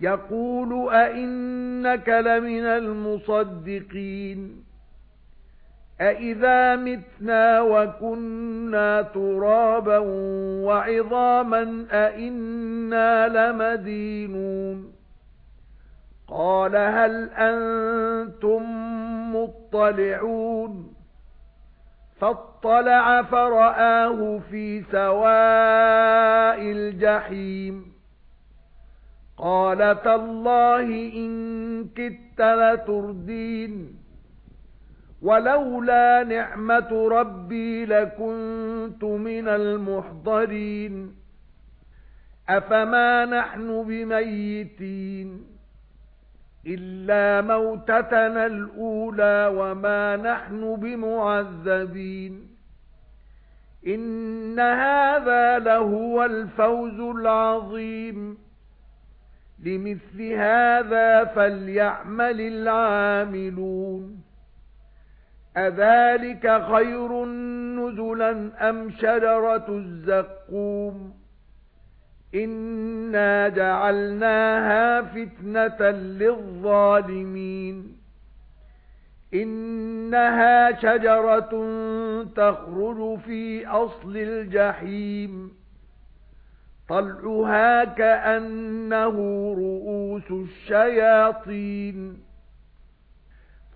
يَقُولُ أَإِنَّكَ لَمِنَ الْمُصَدِّقِينَ أَإِذَا مِتْنَا وَكُنَّا تُرَابًا وَعِظَامًا أَإِنَّا لَمَدِينُونَ قَالَ هَلْ أَنْتُمْ مُطَّلِعُونَ فَاطَّلَعَ فَرَآهُ فِي سَوَاءِ الْجَحِيمِ قَالَ تَاللَّهِ إِن كِدتَّ لَتُرْدِينِ وَلَوْلَا نِعْمَةُ رَبِّي لَكُنتُ مِنَ الْمُحْضَرِينَ أَفَمَا نَحْنُ بِمَيِّتِينَ إِلَّا مَوْتَتَنَا الْأُولَى وَمَا نَحْنُ بِمُعَذَّبِينَ إِنَّ هَذَا لَهُوَ الْفَوْزُ الْعَظِيمُ لِمِثْلِ هَذَا فَلْيَعْمَلِ الْعَامِلُونَ. أَذَلِكَ خَيْرٌ نُزُلًا أَمْ شَجَرَةُ الزَّقُّومِ؟ إِنَّا جَعَلْنَاهَا فِتْنَةً لِلظَّالِمِينَ. إِنَّهَا شَجَرَةٌ تَخْرُجُ فِي أَصْلِ الْجَحِيمِ. طَلْعُهَا كَأَنَّهُ رُءُوسُ الشَّيَاطِينِ.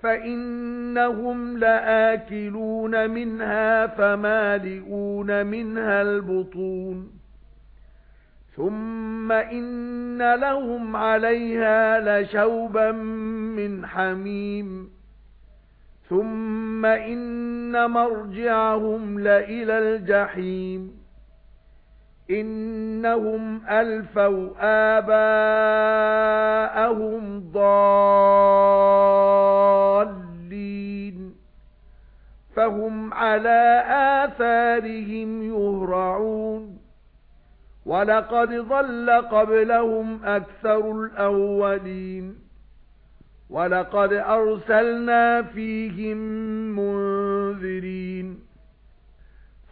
فَإِنَّهُمْ لَآكِلُونَ مِنْهَا فَمَالِئُونَ مِنْهَا الْبُطُونَ. ثُمَّ إِنَّ لَهُمْ عَلَيْهَا لَشَوْبًا مِنْ حَمِيمٍ. ثُمَّ إِنَّ مَرْجِعَهُمْ لَإِلَى الْجَحِيمِ. إِنَّهُمْ أَلْفَوْا آبَاءَهُمْ ضَالِّينَ فَهُمْ عَلَى آثَارِهِمْ يُهْرَعُونَ وَلَقَدْ ضَلَّ قَبْلَهُمْ أَكْثَرُ الْأَوَّلِينَ وَلَقَدْ أَرْسَلْنَا فِيهِمْ مُنذِرِينَ